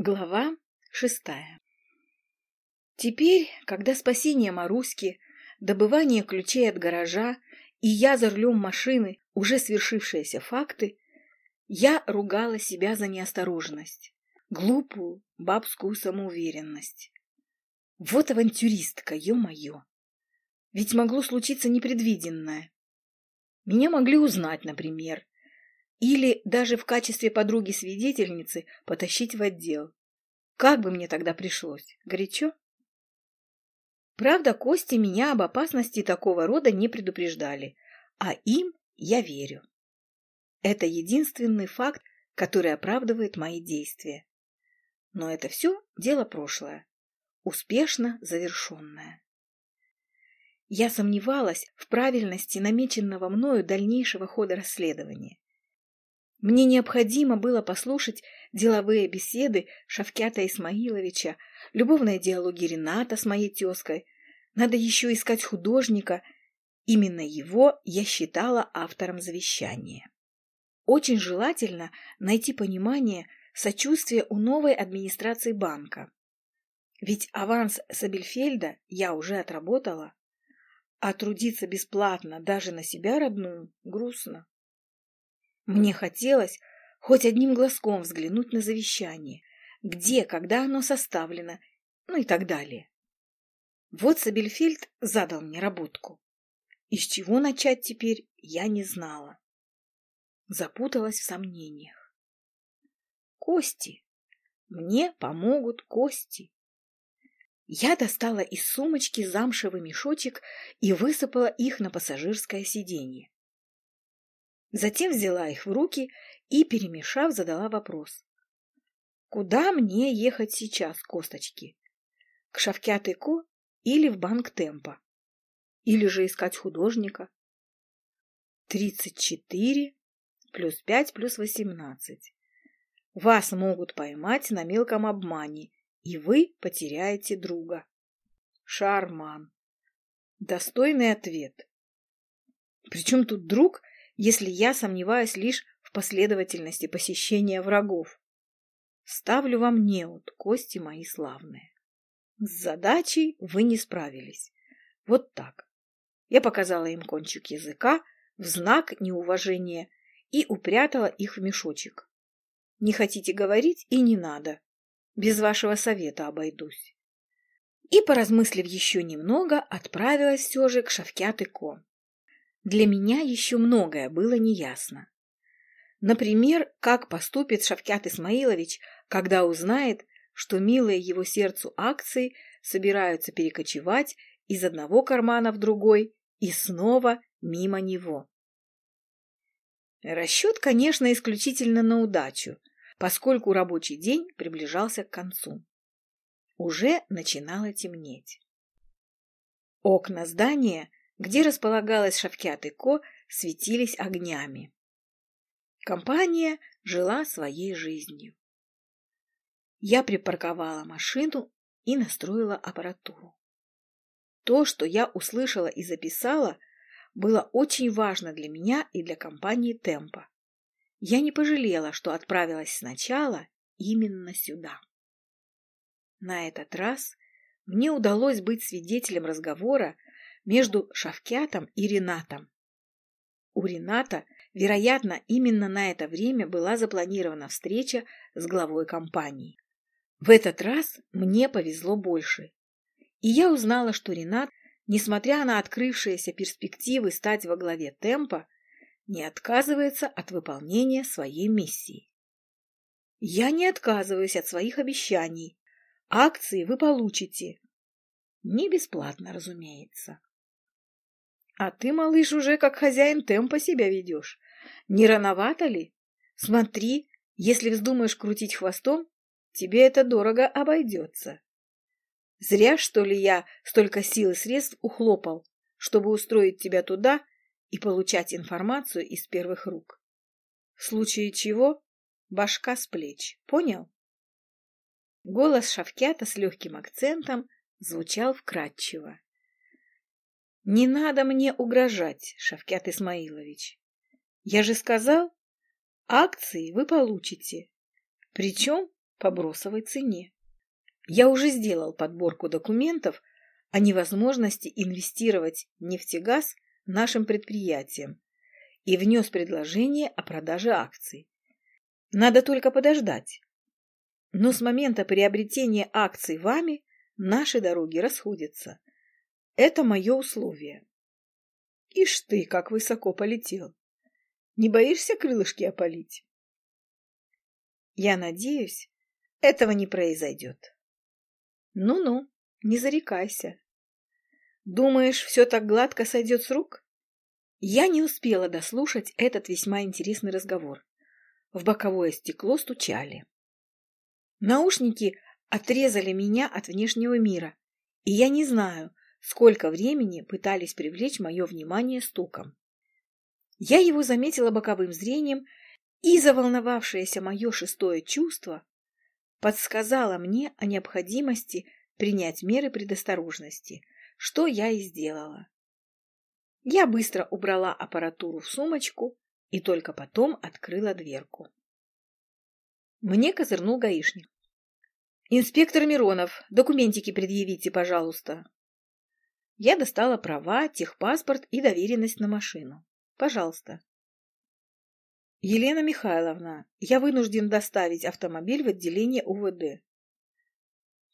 Глава шестая Теперь, когда спасение Маруськи, добывание ключей от гаража и я за рулем машины уже свершившиеся факты, я ругала себя за неосторожность, глупую бабскую самоуверенность. Вот авантюристка, ё-моё! Ведь могло случиться непредвиденное. Меня могли узнать, например, или даже в качестве подруги-свидетельницы потащить в отдел. Как бы мне тогда пришлось? Горячо? Правда, Кости меня об опасности такого рода не предупреждали, а им я верю. Это единственный факт, который оправдывает мои действия. Но это все дело прошлое, успешно завершенное. Я сомневалась в правильности намеченного мною дальнейшего хода расследования. Мне необходимо было послушать деловые беседы Шавкята Исмаиловича, любовные диалоги Рената с моей тезкой. Надо еще искать художника. Именно его я считала автором завещания. Очень желательно найти понимание, сочувствие у новой администрации банка. Ведь аванс Сабельфельда я уже отработала, а трудиться бесплатно даже на себя родную грустно. Мне хотелось хоть одним глазком взглянуть на завещание, где, когда оно составлено, ну и так далее. Вот Сабельфельд задал мне работку. Из чего начать теперь, я не знала. Запуталась в сомнениях. Кости. Мне помогут кости. Я достала из сумочки замшевый мешочек и высыпала их на пассажирское сиденье. Затем взяла их в руки и, перемешав, задала вопрос. Куда мне ехать сейчас, косточки? К Шавкятыку или в банк Темпа? Или же искать художника? Тридцать четыре плюс пять плюс восемнадцать. Вас могут поймать на мелком обмане, и вы потеряете друга. Шарман. Достойный ответ. Причем тут друг если я сомневаюсь лишь в последовательности посещения врагов. Ставлю вам неуд, кости мои славные. С задачей вы не справились. Вот так. Я показала им кончик языка в знак неуважения и упрятала их в мешочек. Не хотите говорить и не надо. Без вашего совета обойдусь. И, поразмыслив еще немного, отправилась все же к Шавкят-Ко. Для меня еще многое было неясно. Например, как поступит Шавкят Исмаилович, когда узнает, что милые его сердцу акции собираются перекочевать из одного кармана в другой и снова мимо него. Расчет, конечно, исключительно на удачу, поскольку рабочий день приближался к концу. Уже начинало темнеть. Окна здания где располагалась Шавкят светились огнями. Компания жила своей жизнью. Я припарковала машину и настроила аппаратуру. То, что я услышала и записала, было очень важно для меня и для компании «Темпа». Я не пожалела, что отправилась сначала именно сюда. На этот раз мне удалось быть свидетелем разговора между Шавкятом и Ренатом. У Рената, вероятно, именно на это время была запланирована встреча с главой компании. В этот раз мне повезло больше. И я узнала, что Ренат, несмотря на открывшиеся перспективы стать во главе темпа, не отказывается от выполнения своей миссии. Я не отказываюсь от своих обещаний. Акции вы получите. Не бесплатно, разумеется. А ты, малыш, уже как хозяин темпа себя ведешь. Не рановато ли? Смотри, если вздумаешь крутить хвостом, тебе это дорого обойдется. Зря, что ли, я столько сил и средств ухлопал, чтобы устроить тебя туда и получать информацию из первых рук. В случае чего башка с плеч, понял? Голос Шавкята с легким акцентом звучал вкрадчиво. Не надо мне угрожать, Шавкят Исмаилович. Я же сказал, акции вы получите. Причем по бросовой цене. Я уже сделал подборку документов о невозможности инвестировать нефтегаз нашим предприятиям и внес предложение о продаже акций. Надо только подождать. Но с момента приобретения акций вами наши дороги расходятся. Это мое условие. Ишь ты, как высоко полетел. Не боишься крылышки опалить? Я надеюсь, этого не произойдет. Ну-ну, не зарекайся. Думаешь, все так гладко сойдет с рук? Я не успела дослушать этот весьма интересный разговор. В боковое стекло стучали. Наушники отрезали меня от внешнего мира, и я не знаю, сколько времени пытались привлечь мое внимание стуком. Я его заметила боковым зрением, и заволновавшееся мое шестое чувство подсказало мне о необходимости принять меры предосторожности, что я и сделала. Я быстро убрала аппаратуру в сумочку и только потом открыла дверку. Мне козырнул гаишник. «Инспектор Миронов, документики предъявите, пожалуйста». Я достала права, техпаспорт и доверенность на машину. Пожалуйста. Елена Михайловна, я вынужден доставить автомобиль в отделение УВД.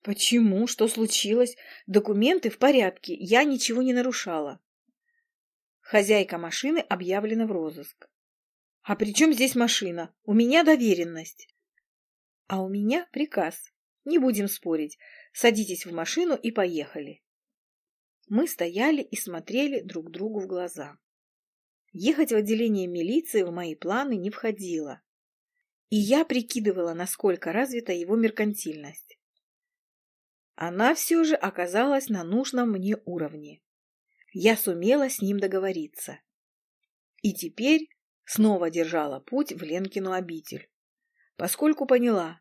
Почему? Что случилось? Документы в порядке, я ничего не нарушала. Хозяйка машины объявлена в розыск. А при чем здесь машина? У меня доверенность. А у меня приказ. Не будем спорить. Садитесь в машину и поехали. Мы стояли и смотрели друг другу в глаза. Ехать в отделение милиции в мои планы не входило. И я прикидывала, насколько развита его меркантильность. Она все же оказалась на нужном мне уровне. Я сумела с ним договориться. И теперь снова держала путь в Ленкину обитель, поскольку поняла,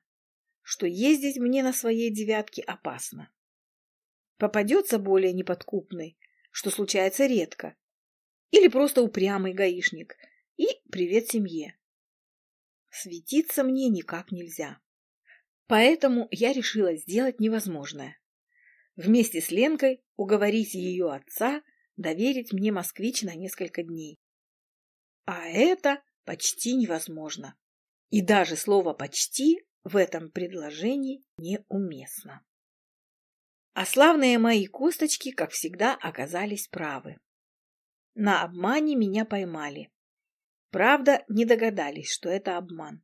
что ездить мне на своей девятке опасно. Попадется более неподкупный, что случается редко, или просто упрямый гаишник, и привет семье. Светиться мне никак нельзя. Поэтому я решила сделать невозможное. Вместе с Ленкой уговорить ее отца доверить мне москвич на несколько дней. А это почти невозможно. И даже слово «почти» в этом предложении неуместно. А славные мои косточки, как всегда, оказались правы. На обмане меня поймали. Правда, не догадались, что это обман.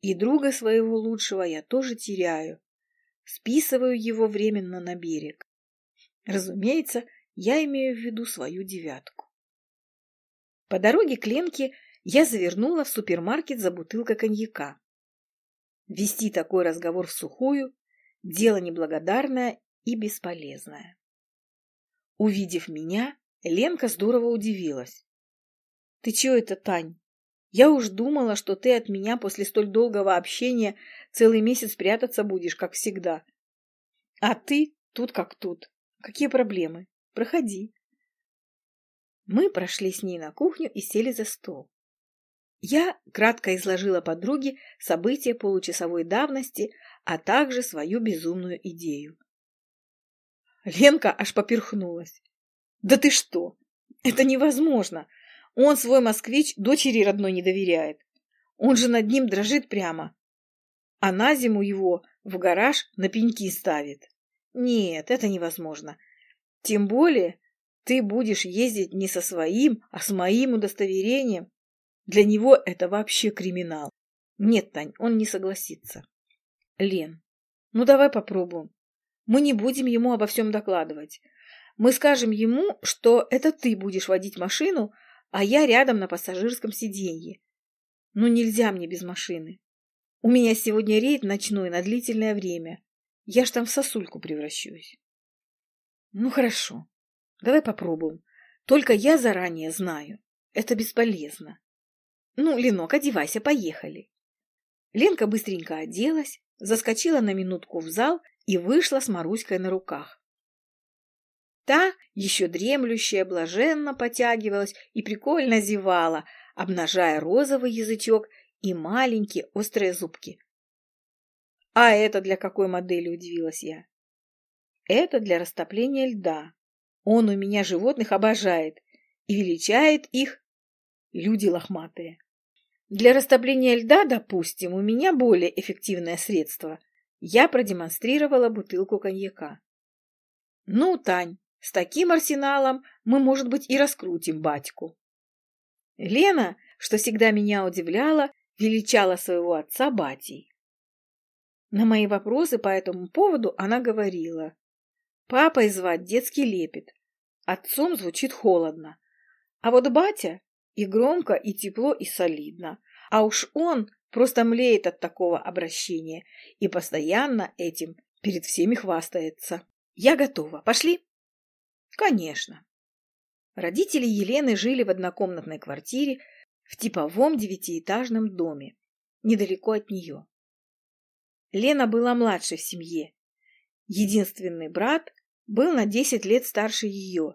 И друга своего лучшего я тоже теряю. Списываю его временно на берег. Разумеется, я имею в виду свою девятку. По дороге к Ленке я завернула в супермаркет за бутылкой коньяка. Вести такой разговор в сухую – дело неблагодарное и бесполезное. Увидев меня, Ленка здорово удивилась. «Ты чего это, Тань? Я уж думала, что ты от меня после столь долгого общения целый месяц прятаться будешь, как всегда. А ты тут как тут. Какие проблемы? Проходи». Мы прошли с ней на кухню и сели за стол. Я кратко изложила подруге события получасовой давности, а также свою безумную идею. Ленка аж поперхнулась. «Да ты что? Это невозможно! Он свой москвич дочери родной не доверяет. Он же над ним дрожит прямо. А на зиму его в гараж на пеньки ставит. Нет, это невозможно. Тем более ты будешь ездить не со своим, а с моим удостоверением. Для него это вообще криминал. Нет, Тань, он не согласится. Лен, ну давай попробуем. Мы не будем ему обо всем докладывать. Мы скажем ему, что это ты будешь водить машину, а я рядом на пассажирском сиденье. Ну нельзя мне без машины. У меня сегодня рейд ночной на длительное время. Я ж там в сосульку превращусь. Ну хорошо, давай попробуем. Только я заранее знаю. Это бесполезно. Ну, Ленок, одевайся, поехали. Ленка быстренько оделась, заскочила на минутку в зал и вышла с Маруськой на руках. Та, еще дремлющая, блаженно потягивалась и прикольно зевала, обнажая розовый язычок и маленькие острые зубки. А это для какой модели, удивилась я. Это для растопления льда. Он у меня животных обожает и величает их люди лохматые. Для растопления льда, допустим, у меня более эффективное средство. Я продемонстрировала бутылку коньяка. Ну, Тань, с таким арсеналом мы, может быть, и раскрутим батьку. Лена, что всегда меня удивляла, величала своего отца батей. На мои вопросы по этому поводу она говорила. Папой звать детский лепет, отцом звучит холодно. А вот батя и громко, и тепло, и солидно. А уж он просто млеет от такого обращения и постоянно этим перед всеми хвастается. Я готова. Пошли? Конечно. Родители Елены жили в однокомнатной квартире в типовом девятиэтажном доме, недалеко от нее. Лена была младшей в семье. Единственный брат был на десять лет старше ее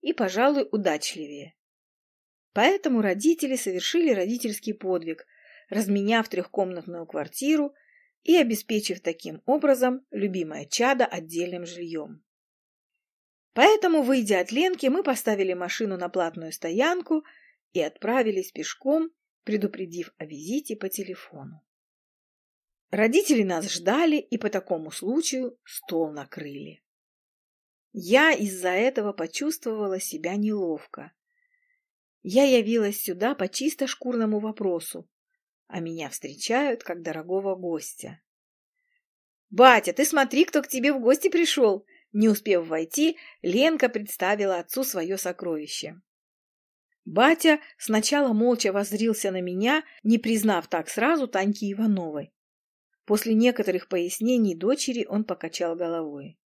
и, пожалуй, удачливее. Поэтому родители совершили родительский подвиг, разменяв трехкомнатную квартиру и обеспечив таким образом любимое чадо отдельным жильем. Поэтому, выйдя от Ленки, мы поставили машину на платную стоянку и отправились пешком, предупредив о визите по телефону. Родители нас ждали и по такому случаю стол накрыли. Я из-за этого почувствовала себя неловко. Я явилась сюда по чисто шкурному вопросу, а меня встречают как дорогого гостя. «Батя, ты смотри, кто к тебе в гости пришел!» Не успев войти, Ленка представила отцу свое сокровище. Батя сначала молча воззрился на меня, не признав так сразу Таньки Ивановой. После некоторых пояснений дочери он покачал головой.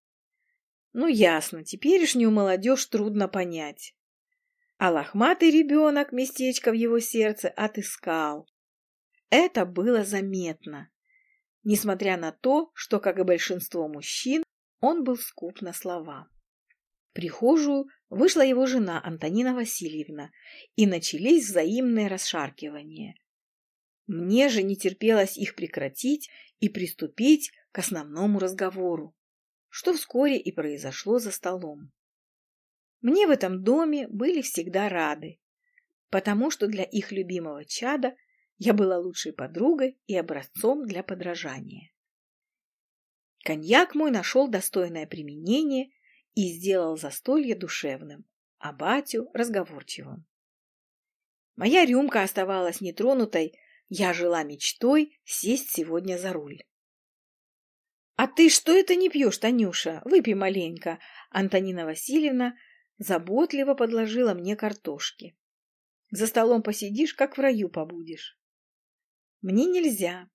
Ну, ясно, теперешнюю молодежь трудно понять. А лохматый ребенок местечко в его сердце отыскал. Это было заметно, несмотря на то, что, как и большинство мужчин, он был скуп на слова. В прихожую вышла его жена Антонина Васильевна, и начались взаимные расшаркивания. Мне же не терпелось их прекратить и приступить к основному разговору, что вскоре и произошло за столом. Мне в этом доме были всегда рады, потому что для их любимого чада я была лучшей подругой и образцом для подражания. Коньяк мой нашел достойное применение и сделал застолье душевным, а батю разговорчивым. Моя рюмка оставалась нетронутой, я жила мечтой сесть сегодня за руль. — А ты что это не пьешь, Танюша? Выпей маленько. Антонина Васильевна заботливо подложила мне картошки. За столом посидишь, как в раю побудешь. Мне нельзя.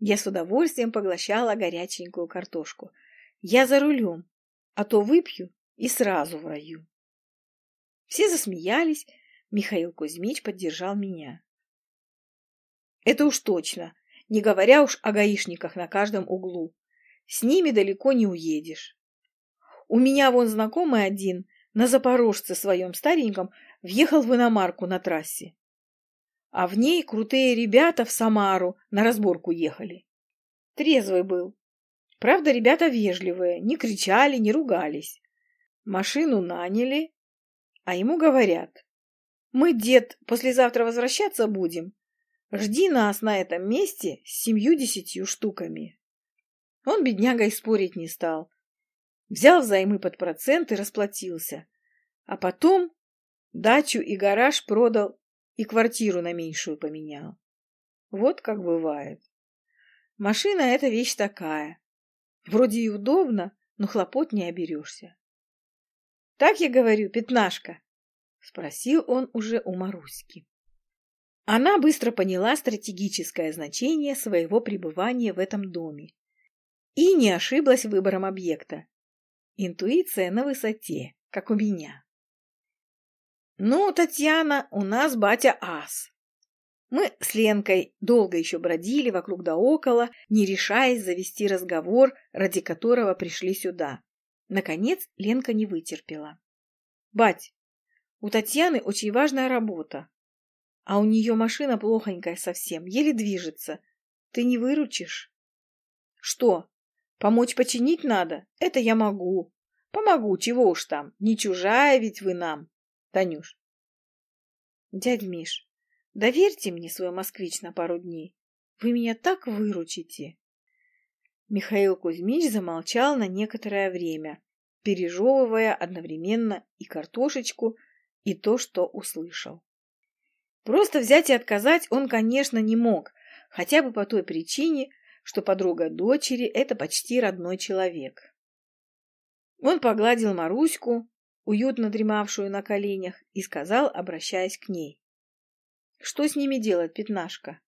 Я с удовольствием поглощала горяченькую картошку. Я за рулем, а то выпью и сразу в раю. Все засмеялись, Михаил Кузьмич поддержал меня. Это уж точно, не говоря уж о гаишниках на каждом углу. С ними далеко не уедешь. У меня вон знакомый один на Запорожце своем стареньком въехал в иномарку на трассе. А в ней крутые ребята в Самару на разборку ехали. Трезвый был. Правда, ребята вежливые, не кричали, не ругались. Машину наняли, а ему говорят. Мы, дед, послезавтра возвращаться будем. Жди нас на этом месте с семью-десятью штуками. Он, бедняга, и спорить не стал. Взял взаймы под процент и расплатился. А потом дачу и гараж продал и квартиру на меньшую поменял. Вот как бывает. Машина — это вещь такая. Вроде и удобно, но хлопот не оберешься. — Так я говорю, пятнашка? — спросил он уже у Маруськи. Она быстро поняла стратегическое значение своего пребывания в этом доме и не ошиблась выбором объекта. Интуиция на высоте, как у меня. Ну, Татьяна, у нас батя ас. Мы с Ленкой долго еще бродили вокруг да около, не решаясь завести разговор, ради которого пришли сюда. Наконец Ленка не вытерпела. «Бать, у Татьяны очень важная работа. А у нее машина плохонькая совсем, еле движется. Ты не выручишь? Что, помочь починить надо? Это я могу. Помогу, чего уж там, не чужая ведь вы нам, Танюш. Дядь Миш, доверьте мне свой москвич на пару дней. Вы меня так выручите. Михаил Кузьмич замолчал на некоторое время, пережевывая одновременно и картошечку, и то, что услышал. Просто взять и отказать он, конечно, не мог, хотя бы по той причине, что подруга дочери – это почти родной человек. Он погладил Маруську, уютно дремавшую на коленях, и сказал, обращаясь к ней. «Что с ними делать, пятнашка?»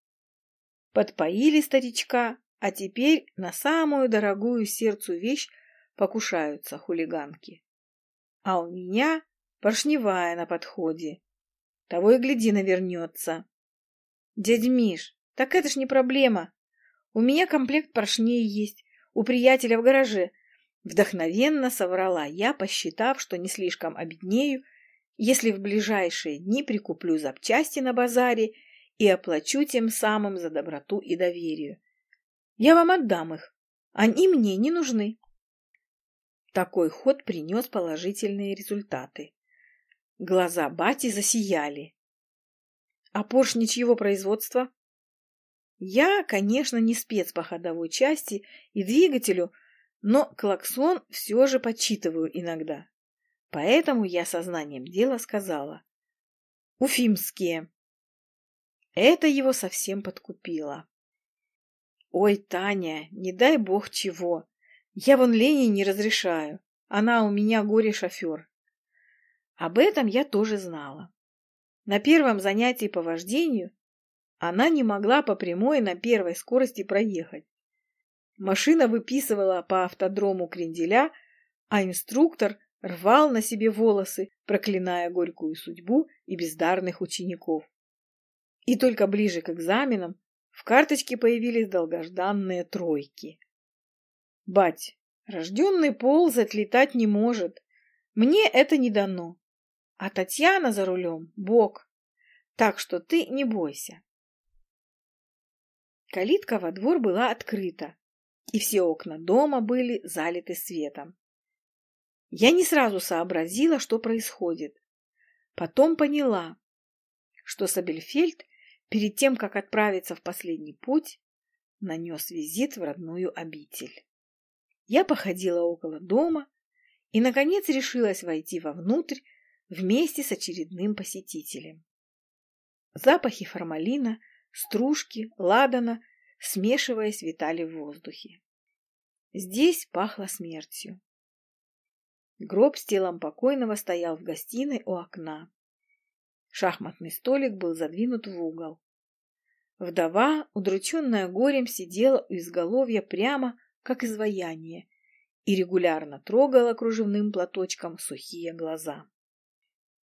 Подпоили старичка, а теперь на самую дорогую сердцу вещь покушаются хулиганки. А у меня поршневая на подходе. Того и гляди, навернется. Дядь Миш, так это ж не проблема. У меня комплект поршней есть, у приятеля в гараже. Вдохновенно соврала я, посчитав, что не слишком обеднею, если в ближайшие дни прикуплю запчасти на базаре и оплачу тем самым за доброту и доверие. Я вам отдам их. Они мне не нужны. Такой ход принес положительные результаты. Глаза бати засияли. А поршни чьего производства? Я, конечно, не спец по ходовой части и двигателю, но клаксон все же подсчитываю иногда. Поэтому я сознанием дела сказала. Уфимские. Это его совсем подкупило. Ой, Таня, не дай бог чего. Я вон Лене не разрешаю. Она у меня горе-шофер. Об этом я тоже знала. На первом занятии по вождению она не могла по прямой на первой скорости проехать. Машина выписывала по автодрому кренделя, а инструктор рвал на себе волосы, проклиная горькую судьбу и бездарных учеников. И только ближе к экзаменам в карточке появились долгожданные тройки. Бать, рожденный ползать летать не может. Мне это не дано. А Татьяна за рулем — бог. Так что ты не бойся. Калитка во двор была открыта, и все окна дома были залиты светом. Я не сразу сообразила, что происходит. Потом поняла, что Сабельфельд перед тем, как отправиться в последний путь, нанес визит в родную обитель. Я походила около дома и, наконец, решилась войти вовнутрь вместе с очередным посетителем. Запахи формалина, стружки, ладана, смешиваясь, витали в воздухе. Здесь пахло смертью. Гроб с телом покойного стоял в гостиной у окна. Шахматный столик был задвинут в угол. Вдова, удрученная горем, сидела у изголовья прямо, как изваяние, и регулярно трогала кружевным платочком сухие глаза.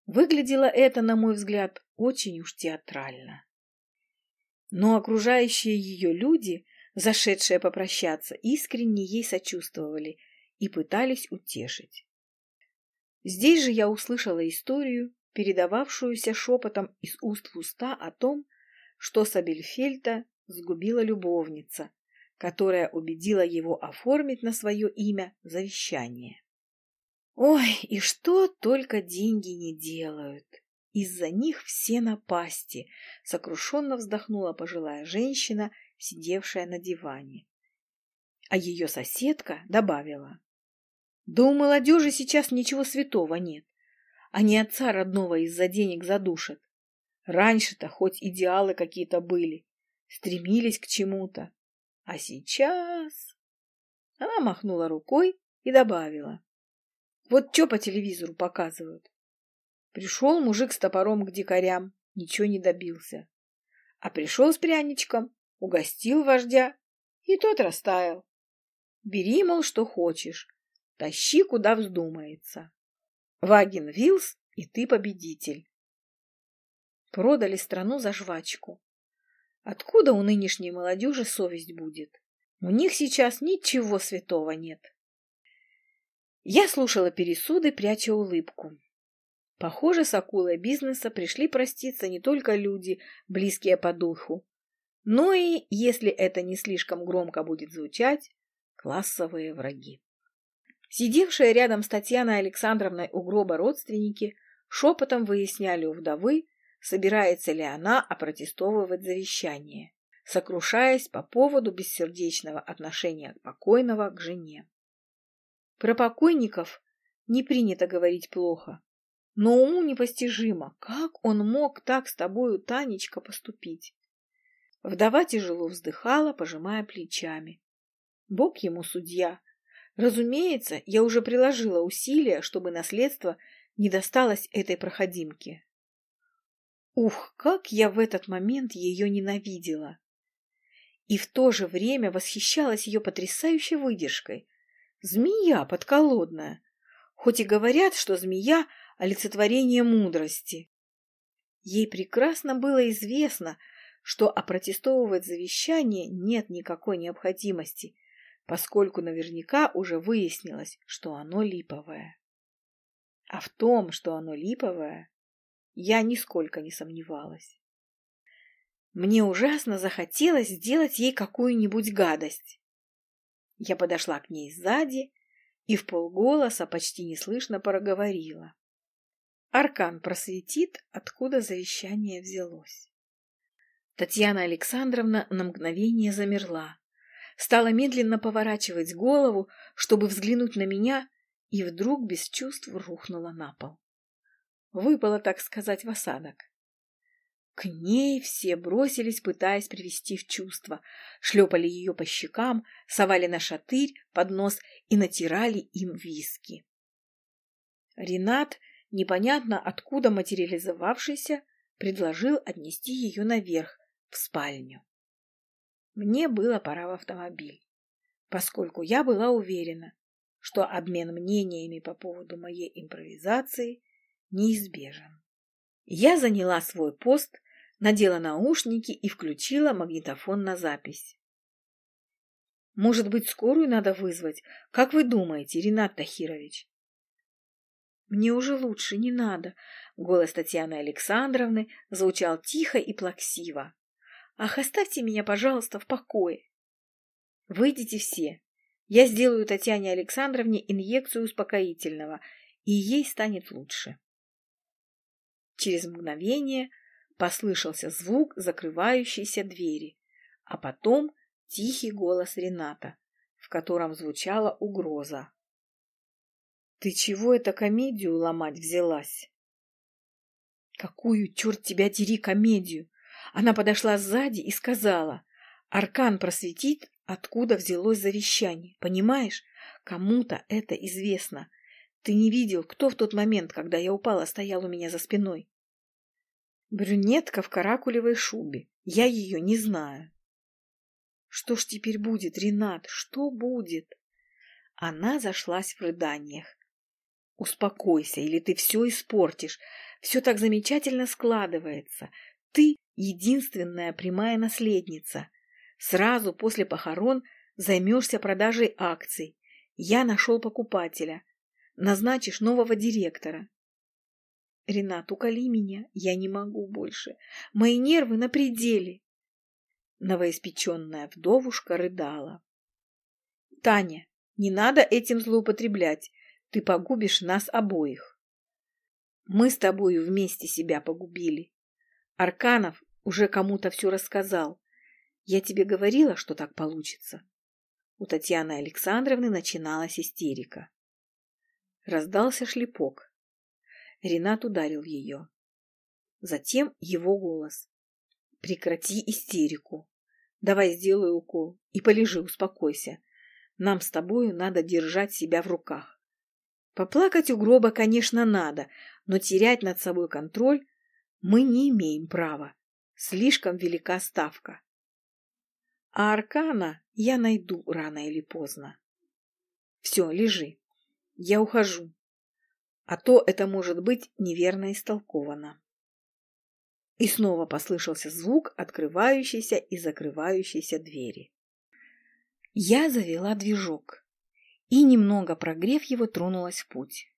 Выглядело это, на мой взгляд, очень уж театрально. Но окружающие ее люди, зашедшие попрощаться, искренне ей сочувствовали и пытались утешить. Здесь же я услышала историю, передававшуюся шепотом из уст в уста о том, что Сабельфельта сгубила любовница, которая убедила его оформить на свое имя завещание. Ой, и что только деньги не делают! Из-за них все напасти, сокрушенно вздохнула пожилая женщина, сидевшая на диване. А ее соседка добавила. Да у молодежи сейчас ничего святого нет. Они отца родного из-за денег задушат. Раньше-то хоть идеалы какие-то были, стремились к чему-то. А сейчас... Она махнула рукой и добавила. Вот что по телевизору показывают. Пришел мужик с топором к дикарям, ничего не добился. А пришел с пряничком, угостил вождя, и тот растаял. Бери, мол, что хочешь, тащи, куда вздумается. Вагин Вилс, и ты победитель. Продали страну за жвачку. Откуда у нынешней молодежи совесть будет? У них сейчас ничего святого нет. Я слушала пересуды, пряча улыбку. Похоже, с акулой бизнеса пришли проститься не только люди, близкие по духу, но и, если это не слишком громко будет звучать, классовые враги. Сидевшие рядом с Татьяной Александровной у гроба родственники шепотом выясняли у вдовы, собирается ли она опротестовывать завещание, сокрушаясь по поводу бессердечного отношения покойного к жене. Про покойников не принято говорить плохо, но уму непостижимо, как он мог так с тобою, Танечка, поступить. Вдова тяжело вздыхала, пожимая плечами. Бог ему судья, Разумеется, я уже приложила усилия, чтобы наследство не досталось этой проходимке. Ух, как я в этот момент ее ненавидела! И в то же время восхищалась ее потрясающей выдержкой. Змея подколодная. Хоть и говорят, что змея — олицетворение мудрости. Ей прекрасно было известно, что опротестовывать завещание нет никакой необходимости — поскольку наверняка уже выяснилось, что оно липовое. А в том, что оно липовое, я нисколько не сомневалась. Мне ужасно захотелось сделать ей какую-нибудь гадость. Я подошла к ней сзади и в полголоса почти неслышно проговорила. Аркан просветит, откуда завещание взялось. Татьяна Александровна на мгновение замерла, стала медленно поворачивать голову, чтобы взглянуть на меня, и вдруг без чувств рухнула на пол. Выпала, так сказать, в осадок. К ней все бросились, пытаясь привести в чувство, шлепали ее по щекам, совали на шатырь под нос и натирали им виски. Ренат, непонятно откуда материализовавшийся, предложил отнести ее наверх, в спальню. Мне было пора в автомобиль, поскольку я была уверена, что обмен мнениями по поводу моей импровизации неизбежен. Я заняла свой пост, надела наушники и включила магнитофон на запись. Может быть, скорую надо вызвать? Как вы думаете, Ренат Тахирович? Мне уже лучше, не надо. Голос Татьяны Александровны звучал тихо и плаксиво. Ах, оставьте меня, пожалуйста, в покое. Выйдите все. Я сделаю Татьяне Александровне инъекцию успокоительного, и ей станет лучше. Через мгновение послышался звук закрывающейся двери, а потом тихий голос Рената, в котором звучала угроза. «Ты чего это комедию ломать взялась?» «Какую, черт тебя дери, комедию? Она подошла сзади и сказала, «Аркан просветит, откуда взялось завещание. Понимаешь, кому-то это известно. Ты не видел, кто в тот момент, когда я упала, стоял у меня за спиной?» «Брюнетка в каракулевой шубе. Я ее не знаю». «Что ж теперь будет, Ренат? Что будет?» Она зашлась в рыданиях. «Успокойся, или ты все испортишь. Все так замечательно складывается. Ты единственная прямая наследница. Сразу после похорон займешься продажей акций. Я нашел покупателя. Назначишь нового директора. Ренат, уколи меня. Я не могу больше. Мои нервы на пределе. Новоиспеченная вдовушка рыдала. Таня, не надо этим злоупотреблять. Ты погубишь нас обоих. Мы с тобою вместе себя погубили. Арканов уже кому-то все рассказал. Я тебе говорила, что так получится. У Татьяны Александровны начиналась истерика. Раздался шлепок. Ренат ударил ее. Затем его голос. Прекрати истерику. Давай сделаю укол и полежи, успокойся. Нам с тобою надо держать себя в руках. Поплакать у гроба, конечно, надо, но терять над собой контроль мы не имеем права. Слишком велика ставка. А Аркана я найду рано или поздно. Все, лежи. Я ухожу. А то это может быть неверно истолковано. И снова послышался звук открывающейся и закрывающейся двери. Я завела движок и, немного прогрев его, тронулась в путь.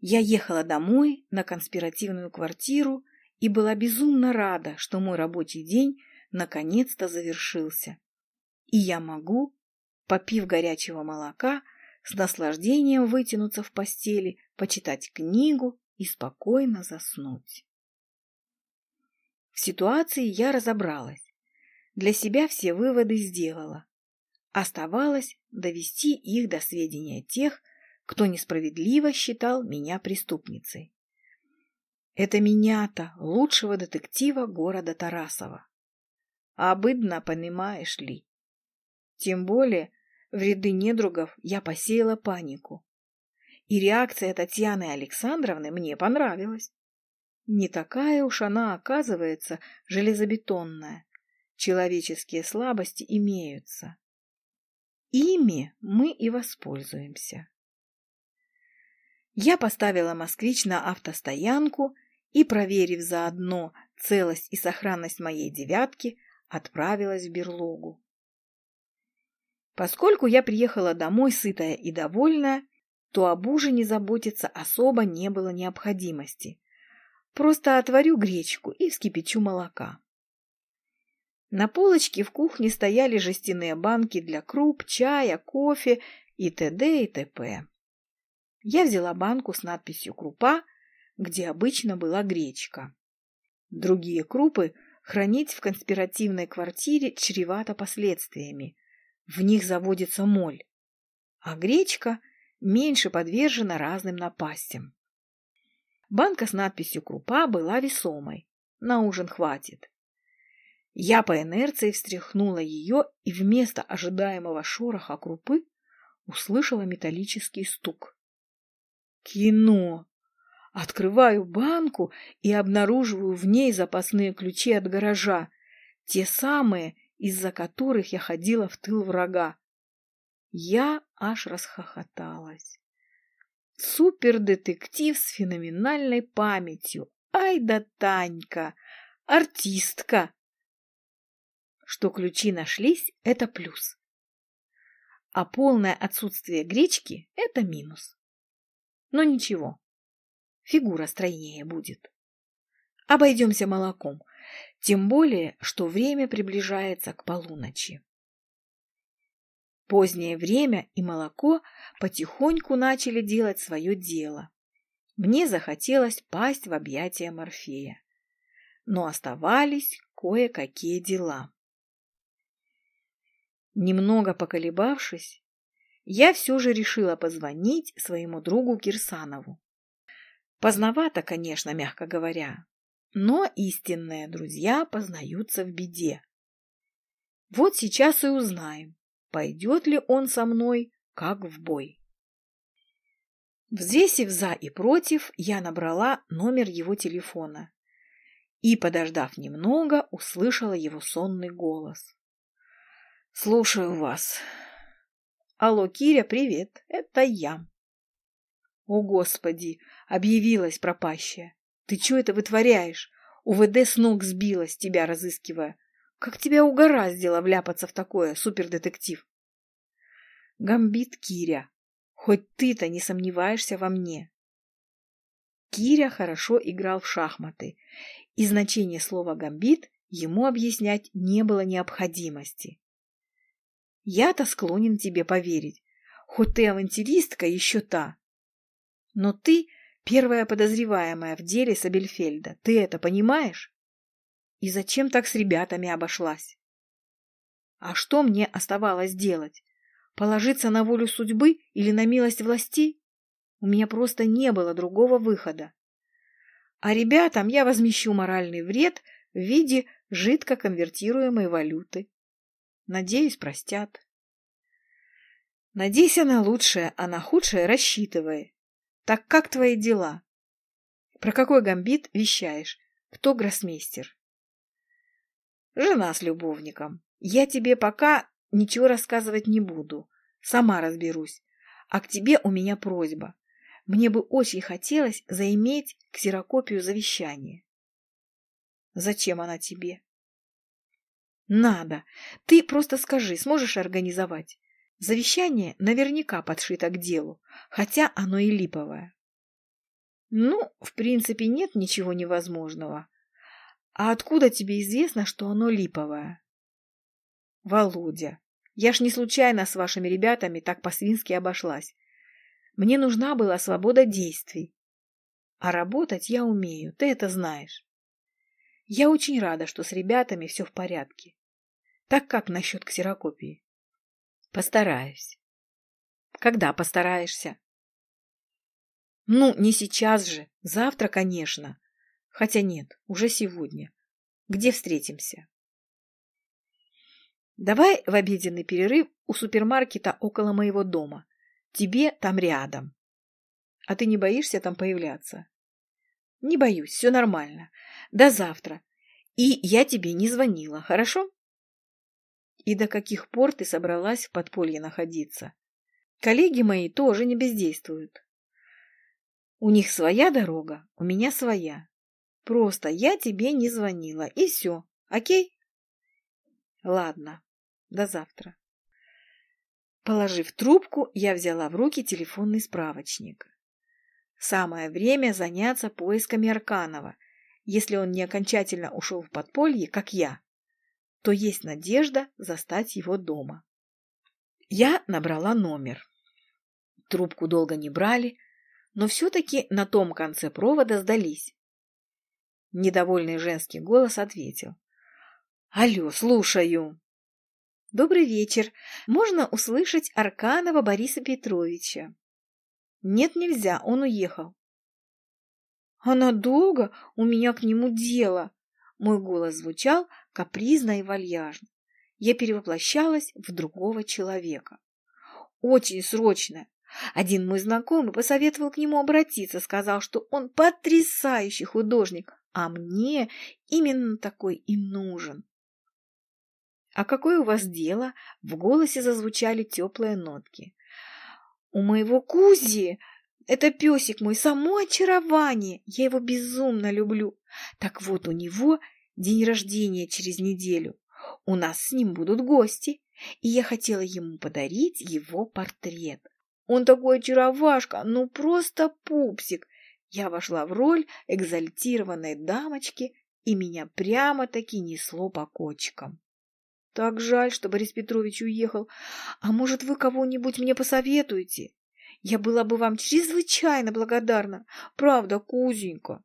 Я ехала домой на конспиративную квартиру и была безумно рада, что мой рабочий день наконец-то завершился. И я могу попив горячего молока, с наслаждением вытянуться в постели, почитать книгу и спокойно заснуть. В ситуации я разобралась. Для себя все выводы сделала. Оставалось довести их до сведения тех, кто несправедливо считал меня преступницей. Это меня-то, лучшего детектива города Тарасова. Обыдно, понимаешь ли. Тем более, в ряды недругов я посеяла панику. И реакция Татьяны Александровны мне понравилась. Не такая уж она, оказывается, железобетонная. Человеческие слабости имеются. Ими мы и воспользуемся. Я поставила «Москвич» на автостоянку и, проверив заодно целость и сохранность моей «девятки», отправилась в берлогу. Поскольку я приехала домой сытая и довольная, то об ужине заботиться особо не было необходимости. Просто отварю гречку и вскипячу молока. На полочке в кухне стояли жестяные банки для круп, чая, кофе и т.д. и т.п. Я взяла банку с надписью «Крупа», где обычно была гречка. Другие крупы хранить в конспиративной квартире чревато последствиями. В них заводится моль. А гречка меньше подвержена разным напастям. Банка с надписью «Крупа» была весомой. На ужин хватит. Я по инерции встряхнула ее и вместо ожидаемого шороха крупы услышала металлический стук. Кино! Открываю банку и обнаруживаю в ней запасные ключи от гаража, те самые, из-за которых я ходила в тыл врага. Я аж расхохоталась. Супердетектив с феноменальной памятью. Ай да Танька! Артистка! Что ключи нашлись – это плюс. А полное отсутствие гречки – это минус. Но ничего, фигура стройнее будет. Обойдемся молоком, тем более, что время приближается к полуночи. Позднее время и молоко потихоньку начали делать свое дело. Мне захотелось пасть в объятия Морфея. Но оставались кое-какие дела. Немного поколебавшись, я все же решила позвонить своему другу Кирсанову. Поздновато, конечно, мягко говоря, но истинные друзья познаются в беде. Вот сейчас и узнаем, пойдет ли он со мной, как в бой. Взвесив за и против, я набрала номер его телефона и, подождав немного, услышала его сонный голос. «Слушаю вас», Алло, Киря, привет, это я. О, Господи, объявилась пропащая. Ты что это вытворяешь? УВД с ног сбилась, тебя разыскивая. Как тебя угораздило вляпаться в такое, супердетектив? Гамбит Киря, хоть ты-то не сомневаешься во мне. Киря хорошо играл в шахматы, и значение слова «гамбит» ему объяснять не было необходимости. Я-то склонен тебе поверить, хоть ты авантюристка еще та. Но ты первая подозреваемая в деле Сабельфельда, ты это понимаешь? И зачем так с ребятами обошлась? А что мне оставалось делать? Положиться на волю судьбы или на милость властей? У меня просто не было другого выхода. А ребятам я возмещу моральный вред в виде жидко конвертируемой валюты. Надеюсь, простят. Надейся на лучшее, а на худшее рассчитывай. Так как твои дела? Про какой гамбит вещаешь? Кто гроссмейстер? Жена с любовником. Я тебе пока ничего рассказывать не буду. Сама разберусь. А к тебе у меня просьба. Мне бы очень хотелось заиметь ксерокопию завещания. Зачем она тебе? Надо. Ты просто скажи, сможешь организовать? Завещание наверняка подшито к делу, хотя оно и липовое. Ну, в принципе, нет ничего невозможного. А откуда тебе известно, что оно липовое? Володя, Я ж не случайно с вашими ребятами так по-свински обошлась. Мне нужна была свобода действий. А работать я умею, ты это знаешь. Я очень рада, что с ребятами все в порядке. Так как насчет ксерокопии? Постараюсь. Когда постараешься? Ну, не сейчас же. Завтра, конечно. Хотя нет, уже сегодня. Где встретимся? Давай в обеденный перерыв у супермаркета около моего дома. Тебе там рядом. А ты не боишься там появляться? Не боюсь, все нормально. До завтра. И я тебе не звонила, хорошо? И до каких пор ты собралась в подполье находиться? Коллеги мои тоже не бездействуют. У них своя дорога, у меня своя. Просто я тебе не звонила, и все, окей? Ладно, до завтра. Положив трубку, я взяла в руки телефонный справочник. Самое время заняться поисками Арканова. Если он не окончательно ушел в подполье, как я, то есть надежда застать его дома. Я набрала номер. Трубку долго не брали, но все-таки на том конце провода сдались. Недовольный женский голос ответил. «Алло, слушаю!» «Добрый вечер. Можно услышать Арканова Бориса Петровича?» «Нет, нельзя, он уехал». «А надолго у меня к нему дело?» Мой голос звучал капризно и вальяжно. Я перевоплощалась в другого человека. «Очень срочно. Один мой знакомый посоветовал к нему обратиться, сказал, что он потрясающий художник, а мне именно такой и нужен. «А какое у вас дело?» В голосе зазвучали теплые нотки. «У моего Кузи это песик мой, само очарование. Я его безумно люблю. Так вот, у него день рождения через неделю. У нас с ним будут гости, и я хотела ему подарить его портрет. Он такой очаровашка, ну просто пупсик. Я вошла в роль экзальтированной дамочки, и меня прямо-таки несло по кочкам. Так жаль, что Борис Петрович уехал. А может, вы кого-нибудь мне посоветуете? Я была бы вам чрезвычайно благодарна. Правда, Кузенька?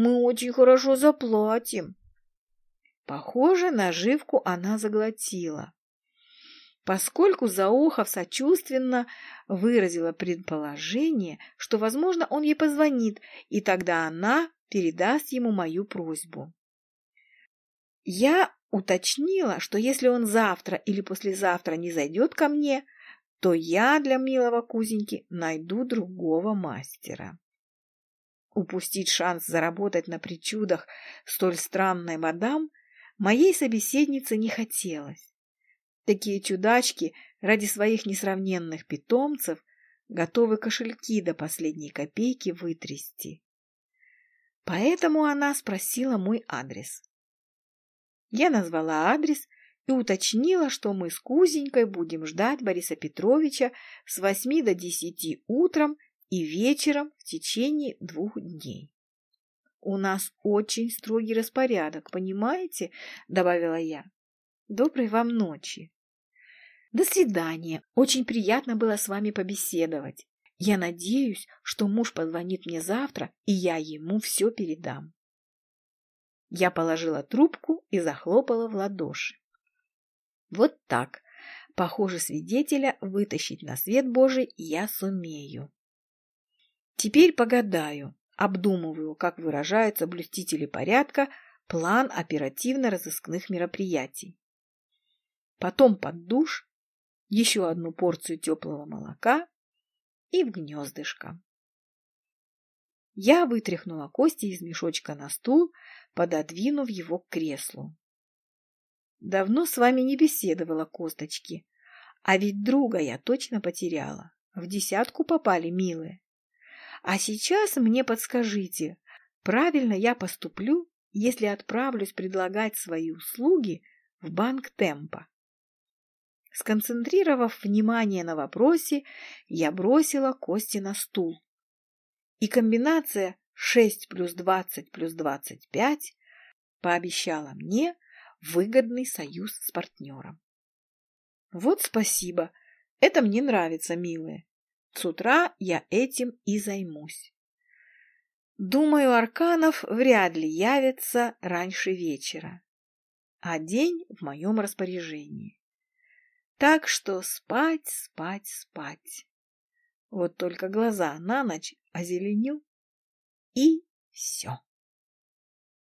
Мы очень хорошо заплатим. Похоже, наживку она заглотила. Поскольку Заохов сочувственно выразила предположение, что, возможно, он ей позвонит, и тогда она передаст ему мою просьбу. Я уточнила, что если он завтра или послезавтра не зайдет ко мне, то я для милого кузеньки найду другого мастера. Упустить шанс заработать на причудах столь странной мадам моей собеседнице не хотелось. Такие чудачки ради своих несравненных питомцев готовы кошельки до последней копейки вытрясти. Поэтому она спросила мой адрес. Я назвала адрес и уточнила, что мы с Кузенькой будем ждать Бориса Петровича с восьми до десяти утром и вечером в течение двух дней. «У нас очень строгий распорядок, понимаете?» — добавила я. «Доброй вам ночи!» «До свидания! Очень приятно было с вами побеседовать. Я надеюсь, что муж позвонит мне завтра, и я ему все передам». Я положила трубку и захлопала в ладоши. Вот так. Похоже, свидетеля вытащить на свет Божий я сумею. Теперь погадаю, обдумываю, как выражаются блюстители порядка, план оперативно-розыскных мероприятий. Потом под душ, еще одну порцию теплого молока и в гнездышко. Я вытряхнула кости из мешочка на стул, пододвинув его к креслу. Давно с вами не беседовала, косточки. А ведь друга я точно потеряла. В десятку попали, милые. А сейчас мне подскажите, правильно я поступлю, если отправлюсь предлагать свои услуги в банк Темпа? Сконцентрировав внимание на вопросе, я бросила кости на стул. И комбинация 6 плюс 20 плюс 25 пообещала мне выгодный союз с партнером. Вот спасибо. Это мне нравится, милые. С утра я этим и займусь. Думаю, Арканов вряд ли явится раньше вечера, а день в моем распоряжении. Так что спать, спать, спать. Вот только глаза на ночь озеленю, и все.